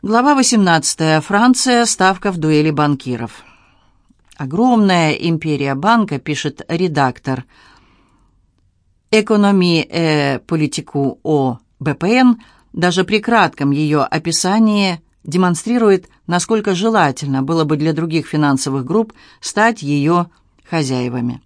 Глава 18. Франция. Ставка в дуэли банкиров. Огромная империя банка, пишет редактор. Экономии э политику о БПН даже при кратком ее описании демонстрирует, насколько желательно было бы для других финансовых групп стать ее хозяевами.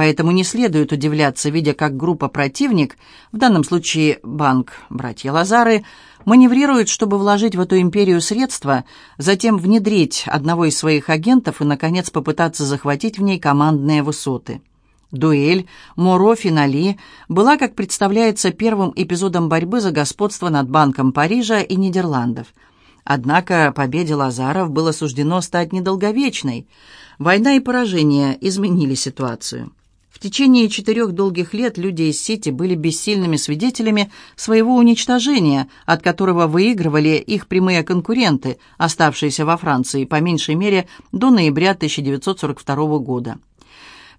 Поэтому не следует удивляться, видя, как группа «Противник», в данном случае банк «Братья Лазары», маневрирует, чтобы вложить в эту империю средства, затем внедрить одного из своих агентов и, наконец, попытаться захватить в ней командные высоты. Дуэль Моро-Финали была, как представляется, первым эпизодом борьбы за господство над Банком Парижа и Нидерландов. Однако победе Лазаров было суждено стать недолговечной. Война и поражение изменили ситуацию. В течение четырех долгих лет люди из Сити были бессильными свидетелями своего уничтожения, от которого выигрывали их прямые конкуренты, оставшиеся во Франции, по меньшей мере, до ноября 1942 года.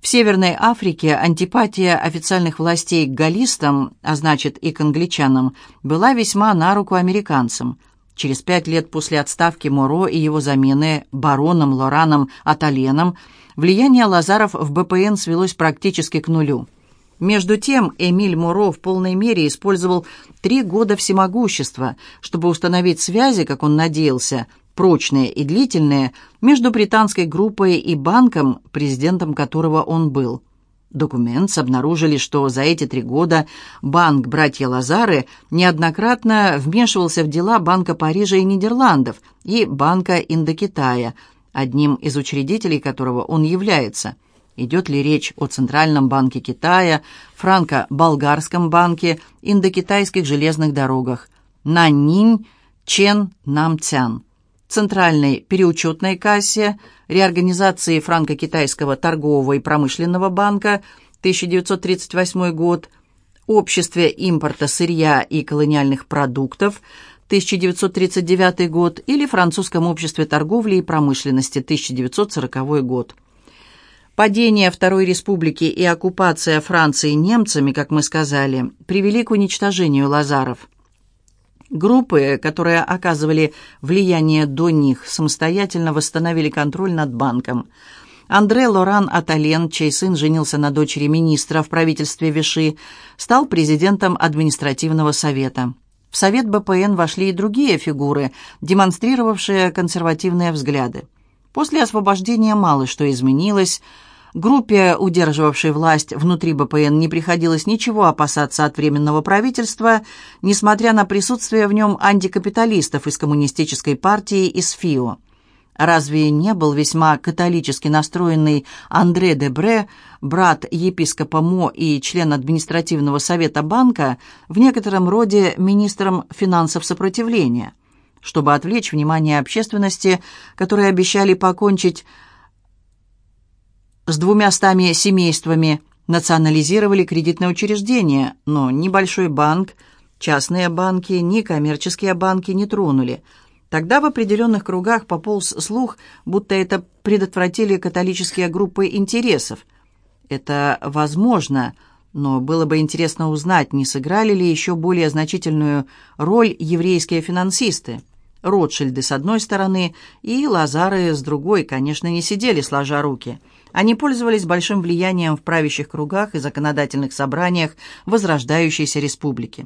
В Северной Африке антипатия официальных властей к галлистам, а значит и к англичанам, была весьма на руку американцам. Через пять лет после отставки Моро и его замены бароном Лораном Аталеном влияние Лазаров в БПН свелось практически к нулю. Между тем, Эмиль Муро в полной мере использовал три года всемогущества, чтобы установить связи, как он надеялся, прочные и длительные, между британской группой и банком, президентом которого он был. Документ обнаружили, что за эти три года банк «Братья Лазары» неоднократно вмешивался в дела Банка Парижа и Нидерландов и Банка Индокитая – одним из учредителей которого он является. Идет ли речь о Центральном банке Китая, Франко-Болгарском банке, Индокитайских железных дорогах, Наннинь, Чен, Намцян, Центральной переучетной кассе, реорганизации Франко-Китайского торгового и промышленного банка, 1938 год, Обществе импорта сырья и колониальных продуктов – 1939 год, или Французском обществе торговли и промышленности, 1940 год. Падение Второй Республики и оккупация Франции немцами, как мы сказали, привели к уничтожению Лазаров. Группы, которые оказывали влияние до них, самостоятельно восстановили контроль над банком. Андре Лоран Атален, чей сын женился на дочери министра в правительстве Виши, стал президентом административного совета. В Совет БПН вошли и другие фигуры, демонстрировавшие консервативные взгляды. После освобождения мало что изменилось. Группе, удерживавшей власть внутри БПН, не приходилось ничего опасаться от Временного правительства, несмотря на присутствие в нем антикапиталистов из Коммунистической партии и СФИО. Разве не был весьма католически настроенный Андре де Бре, брат епископа Мо и член административного совета банка, в некотором роде министром финансов сопротивления? Чтобы отвлечь внимание общественности, которые обещали покончить с двумястами семействами, национализировали кредитные учреждения, но ни большой банк, частные банки, ни коммерческие банки не тронули – Тогда в определенных кругах пополз слух, будто это предотвратили католические группы интересов. Это возможно, но было бы интересно узнать, не сыграли ли еще более значительную роль еврейские финансисты. Ротшильды с одной стороны и Лазары с другой, конечно, не сидели сложа руки. Они пользовались большим влиянием в правящих кругах и законодательных собраниях возрождающейся республики.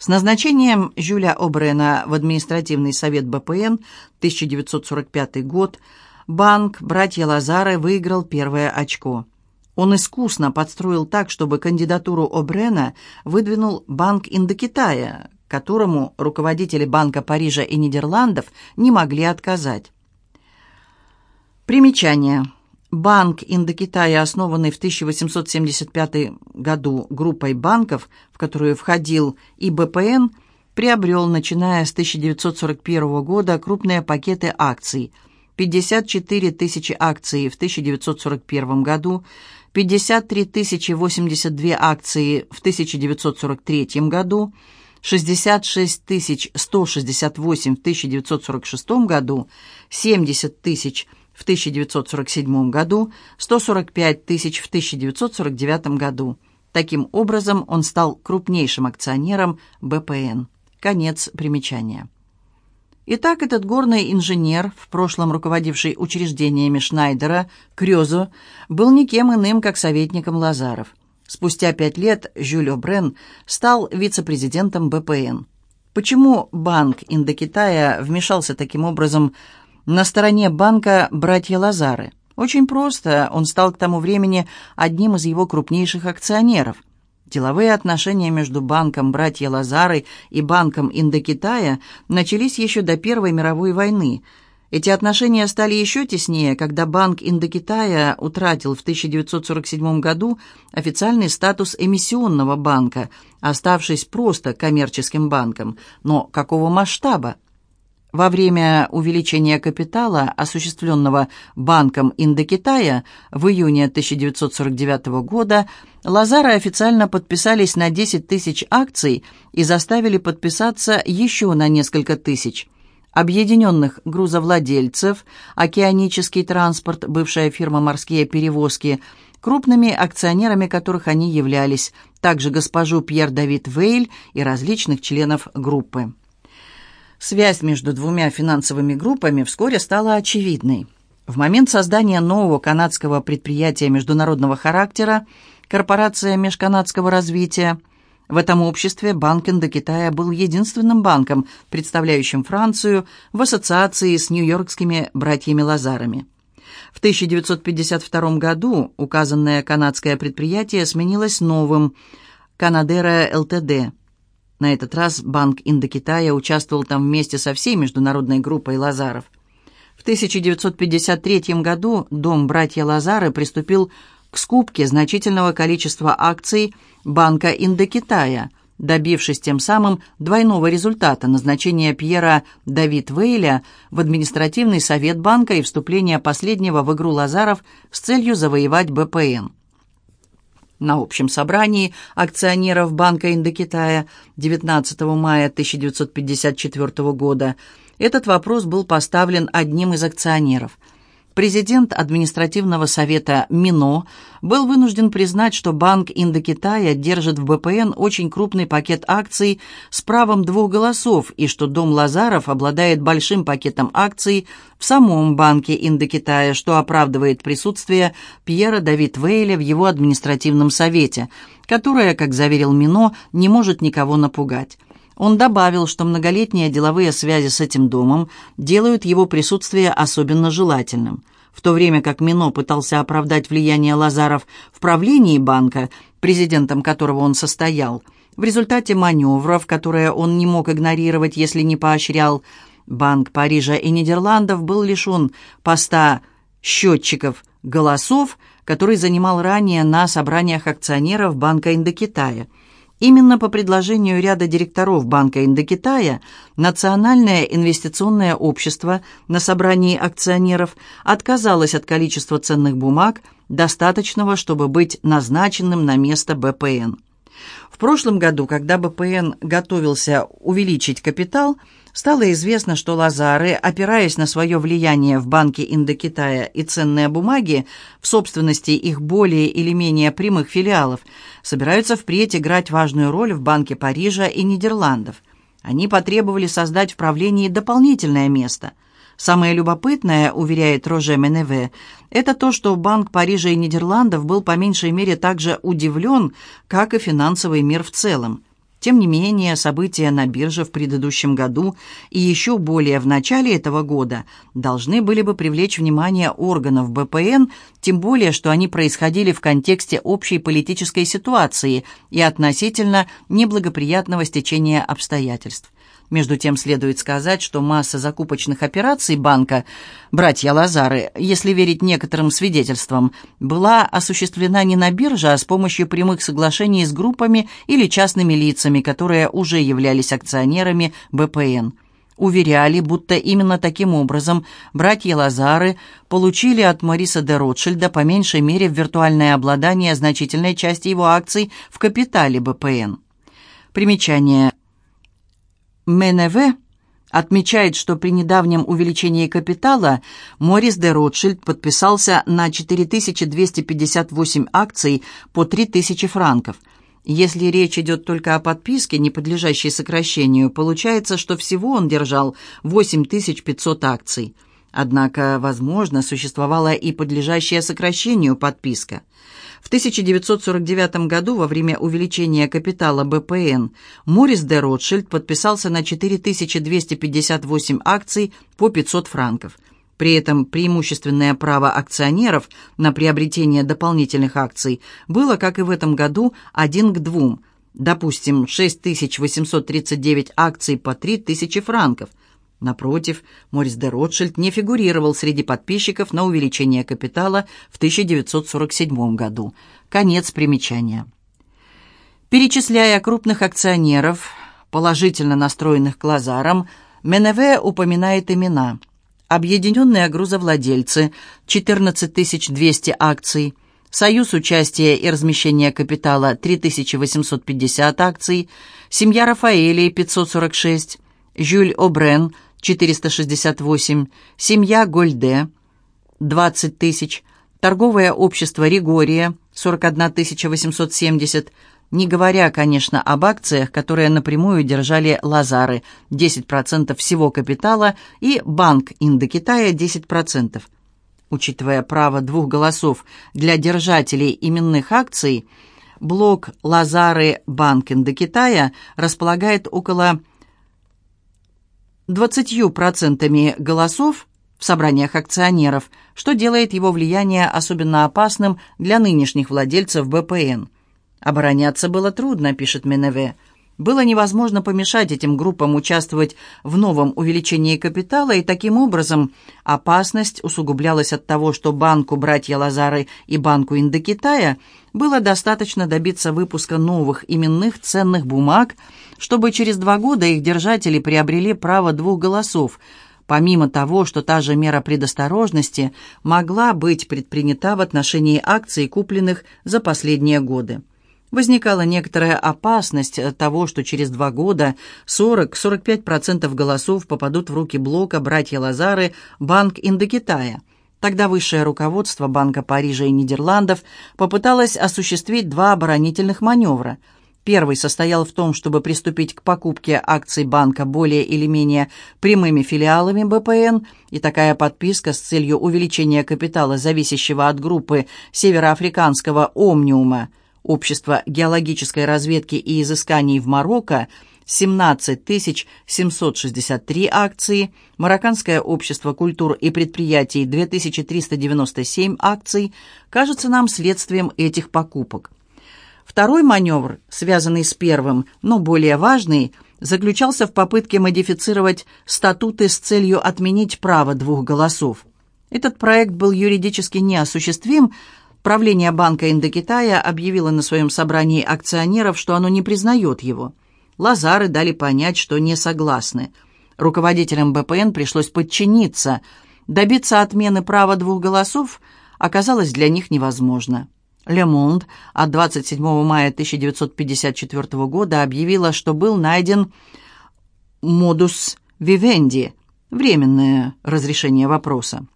С назначением Жюля Обрена в административный совет БПН 1945 год банк «Братья Лазары» выиграл первое очко. Он искусно подстроил так, чтобы кандидатуру Обрена выдвинул Банк Индокитая, которому руководители Банка Парижа и Нидерландов не могли отказать. Примечание. Банк Индокитая, основанный в 1875 году группой банков, в которую входил и БПН, приобрел, начиная с 1941 года, крупные пакеты акций. 54 тысячи акций в 1941 году, 53 тысячи 82 акции в 1943 году, 66 тысяч 168 в 1946 году, 70 тысяч в 1947 году, 145 тысяч в 1949 году. Таким образом, он стал крупнейшим акционером БПН. Конец примечания. Итак, этот горный инженер, в прошлом руководивший учреждениями Шнайдера, Крёзо, был никем иным, как советником Лазаров. Спустя пять лет Жюль Брен стал вице-президентом БПН. Почему Банк Индокитая вмешался таким образом на стороне банка «Братья Лазары»? Очень просто, он стал к тому времени одним из его крупнейших акционеров. Деловые отношения между банком «Братья Лазары» и банком Индокитая начались еще до Первой мировой войны. Эти отношения стали еще теснее, когда Банк Индокитая утратил в 1947 году официальный статус эмиссионного банка, оставшись просто коммерческим банком. Но какого масштаба? Во время увеличения капитала, осуществленного Банком Индокитая в июне 1949 года, Лазары официально подписались на 10 тысяч акций и заставили подписаться еще на несколько тысяч. Объединенных грузовладельцев, океанический транспорт, бывшая фирма «Морские перевозки», крупными акционерами которых они являлись, также госпожу Пьер Давид Вейль и различных членов группы. Связь между двумя финансовыми группами вскоре стала очевидной. В момент создания нового канадского предприятия международного характера Корпорация межканадского развития, в этом обществе Банк Индокитая был единственным банком, представляющим Францию в ассоциации с нью-йоркскими братьями Лазарами. В 1952 году указанное канадское предприятие сменилось новым «Канадера ЛТД», на этот раз Банк Индокитая участвовал там вместе со всей международной группой Лазаров. В 1953 году дом братья Лазары приступил к скупке значительного количества акций Банка Индокитая, добившись тем самым двойного результата назначения Пьера Давид Вейля в административный совет банка и вступления последнего в игру Лазаров с целью завоевать БПН. На общем собрании акционеров Банка Индокитая 19 мая 1954 года. Этот вопрос был поставлен одним из акционеров – Президент административного совета Мино был вынужден признать, что Банк Индокитая держит в БПН очень крупный пакет акций с правом двух голосов и что Дом Лазаров обладает большим пакетом акций в самом Банке Индокитая, что оправдывает присутствие Пьера Давид Вейля в его административном совете, которое, как заверил Мино, не может никого напугать. Он добавил, что многолетние деловые связи с этим домом делают его присутствие особенно желательным. В то время как Мино пытался оправдать влияние Лазаров в правлении банка, президентом которого он состоял, в результате маневров, которые он не мог игнорировать, если не поощрял, Банк Парижа и Нидерландов был лишен поста счетчиков голосов, который занимал ранее на собраниях акционеров Банка Индокитая – Именно по предложению ряда директоров Банка Индокитая Национальное инвестиционное общество на собрании акционеров отказалось от количества ценных бумаг, достаточного, чтобы быть назначенным на место БПН. В прошлом году, когда БПН готовился увеличить капитал – Стало известно, что Лазары, опираясь на свое влияние в Банке Индокитая и ценные бумаги, в собственности их более или менее прямых филиалов, собираются впредь играть важную роль в Банке Парижа и Нидерландов. Они потребовали создать в правлении дополнительное место. Самое любопытное, уверяет Роже Меневе, это то, что Банк Парижа и Нидерландов был по меньшей мере так же удивлен, как и финансовый мир в целом. Тем не менее, события на бирже в предыдущем году и еще более в начале этого года должны были бы привлечь внимание органов БПН, тем более, что они происходили в контексте общей политической ситуации и относительно неблагоприятного стечения обстоятельств. Между тем следует сказать, что масса закупочных операций банка «Братья Лазары», если верить некоторым свидетельствам, была осуществлена не на бирже, а с помощью прямых соглашений с группами или частными лицами, которые уже являлись акционерами БПН. Уверяли, будто именно таким образом братья Лазары получили от Мариса де Ротшильда по меньшей мере в виртуальное обладание значительной части его акций в капитале БПН. Примечание. МНВ отмечает, что при недавнем увеличении капитала Морис де Ротшильд подписался на 4258 акций по 3000 франков. Если речь идет только о подписке, не подлежащей сокращению, получается, что всего он держал 8500 акций. Однако, возможно, существовала и подлежащая сокращению подписка. В 1949 году, во время увеличения капитала БПН, Морис де Ротшильд подписался на 4258 акций по 500 франков – при этом преимущественное право акционеров на приобретение дополнительных акций было, как и в этом году, один к двум. Допустим, 6839 акций по 3000 франков. Напротив, Морис де Ротшильд не фигурировал среди подписчиков на увеличение капитала в 1947 году. Конец примечания. Перечисляя крупных акционеров, положительно настроенных к Лазарам, Меневе упоминает имена – Объединенные грузовладельцы, 14 200 акций, Союз участия и размещения капитала, 3850 акций, Семья Рафаэлей, 546, Жюль Обрен, 468, Семья Гольде, 20 тысяч, Торговое общество Ригория, 41 870, не говоря, конечно, об акциях, которые напрямую держали Лазары, 10% всего капитала, и Банк Индокитая 10%. Учитывая право двух голосов для держателей именных акций, блок Лазары Банк Индокитая располагает около 20% голосов в собраниях акционеров, что делает его влияние особенно опасным для нынешних владельцев БПН – Обороняться было трудно, пишет Меневе. Было невозможно помешать этим группам участвовать в новом увеличении капитала, и таким образом опасность усугублялась от того, что банку братья Лазары и банку Индокитая было достаточно добиться выпуска новых именных ценных бумаг, чтобы через два года их держатели приобрели право двух голосов, помимо того, что та же мера предосторожности могла быть предпринята в отношении акций, купленных за последние годы возникала некоторая опасность того, что через два года 40-45% голосов попадут в руки блока «Братья Лазары» Банк Индокитая. Тогда высшее руководство Банка Парижа и Нидерландов попыталось осуществить два оборонительных маневра. Первый состоял в том, чтобы приступить к покупке акций банка более или менее прямыми филиалами БПН, и такая подписка с целью увеличения капитала, зависящего от группы североафриканского «Омниума», Общество геологической разведки и изысканий в Марокко 17 763 акции, Марокканское общество культур и предприятий 2397 акций, кажется нам следствием этих покупок. Второй маневр, связанный с первым, но более важный, заключался в попытке модифицировать статуты с целью отменить право двух голосов. Этот проект был юридически неосуществим, Правление Банка Индокитая объявило на своем собрании акционеров, что оно не признает его. Лазары дали понять, что не согласны. Руководителям БПН пришлось подчиниться. Добиться отмены права двух голосов оказалось для них невозможно. «Ле Монд» от 27 мая 1954 года объявила, что был найден «модус вивенди» – временное разрешение вопроса.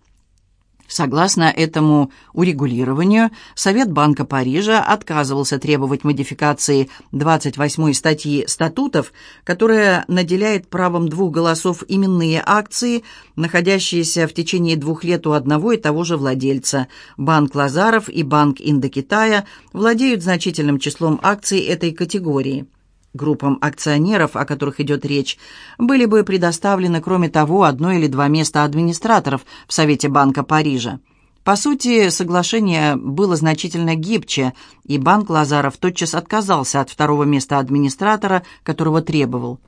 Согласно этому урегулированию, Совет Банка Парижа отказывался требовать модификации 28-й статьи статутов, которая наделяет правом двух голосов именные акции, находящиеся в течение двух лет у одного и того же владельца. Банк Лазаров и Банк Индокитая владеют значительным числом акций этой категории. Группам акционеров, о которых идет речь, были бы предоставлены, кроме того, одно или два места администраторов в Совете Банка Парижа. По сути, соглашение было значительно гибче, и Банк Лазаров тотчас отказался от второго места администратора, которого требовал.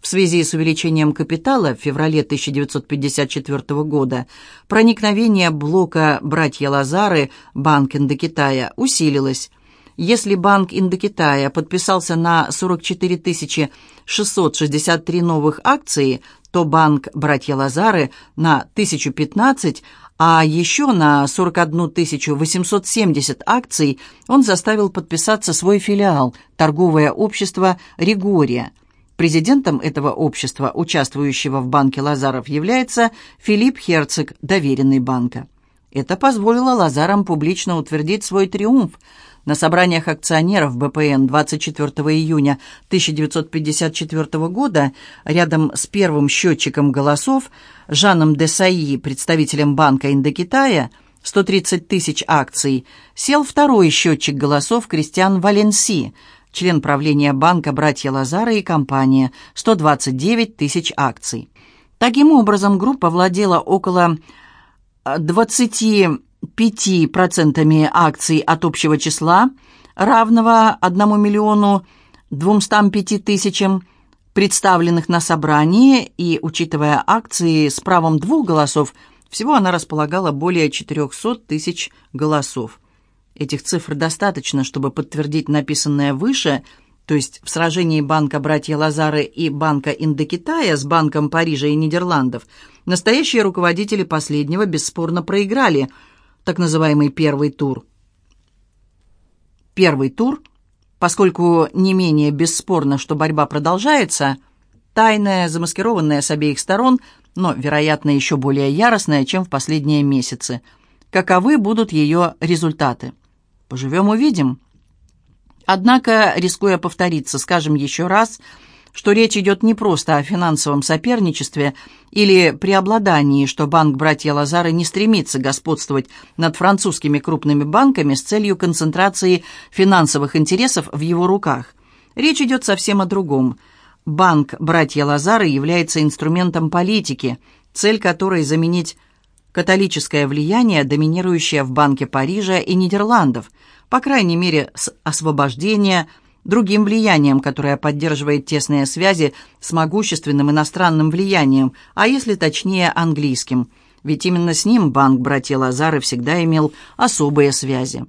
В связи с увеличением капитала в феврале 1954 года проникновение блока «Братья Лазары» Банк Индокитая усилилось – если Банк Индокитая подписался на 44 663 новых акции, то Банк Братья Лазары на 1015, а еще на 41 870 акций он заставил подписаться свой филиал, торговое общество «Ригория». Президентом этого общества, участвующего в банке Лазаров, является Филипп Херцог, доверенный банка. Это позволило Лазарам публично утвердить свой триумф – На собраниях акционеров БПН 24 июня 1954 года рядом с первым счетчиком голосов Жаном Десаи, представителем Банка Индокитая, 130 тысяч акций, сел второй счетчик голосов Кристиан Валенси, член правления банка «Братья Лазары» и компания, 129 тысяч акций. Таким образом, группа владела около 20 5% акций от общего числа, равного 1 миллиону 205 тысячам, представленных на собрании, и, учитывая акции с правом двух голосов, всего она располагала более 400 тысяч голосов. Этих цифр достаточно, чтобы подтвердить написанное выше, то есть в сражении банка «Братья Лазары» и банка Индокитая с банком Парижа и Нидерландов, настоящие руководители последнего бесспорно проиграли – так называемый первый тур. Первый тур, поскольку не менее бесспорно, что борьба продолжается, тайная, замаскированная с обеих сторон, но, вероятно, еще более яростная, чем в последние месяцы. Каковы будут ее результаты? Поживем-увидим. Однако, рискуя повториться, скажем еще раз – что речь идет не просто о финансовом соперничестве или преобладании, что банк «Братья Лазары» не стремится господствовать над французскими крупными банками с целью концентрации финансовых интересов в его руках. Речь идет совсем о другом. Банк «Братья Лазары» является инструментом политики, цель которой заменить католическое влияние, доминирующее в Банке Парижа и Нидерландов, по крайней мере, с освобождения – другим влиянием, которое поддерживает тесные связи с могущественным иностранным влиянием, а если точнее английским, ведь именно с ним банк братья Лазары всегда имел особые связи.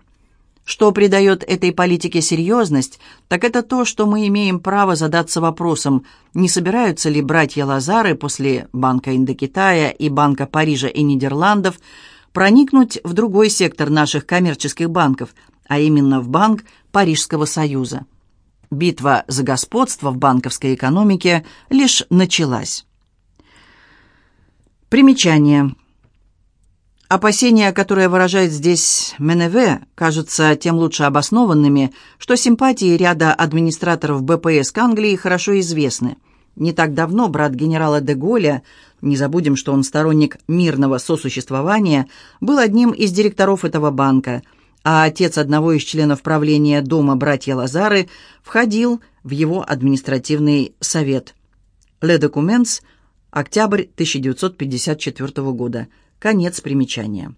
Что придает этой политике серьезность, так это то, что мы имеем право задаться вопросом, не собираются ли братья Лазары после Банка Индокитая и Банка Парижа и Нидерландов проникнуть в другой сектор наших коммерческих банков, а именно в Банк Парижского Союза. Битва за господство в банковской экономике лишь началась. Примечание. Опасения, которые выражает здесь Меневе, кажутся тем лучше обоснованными, что симпатии ряда администраторов БПС к Англии хорошо известны. Не так давно брат генерала де Голля, не забудем, что он сторонник мирного сосуществования, был одним из директоров этого банка – а отец одного из членов правления дома братья Лазары входил в его административный совет. «Ле документс», октябрь 1954 года. Конец примечания.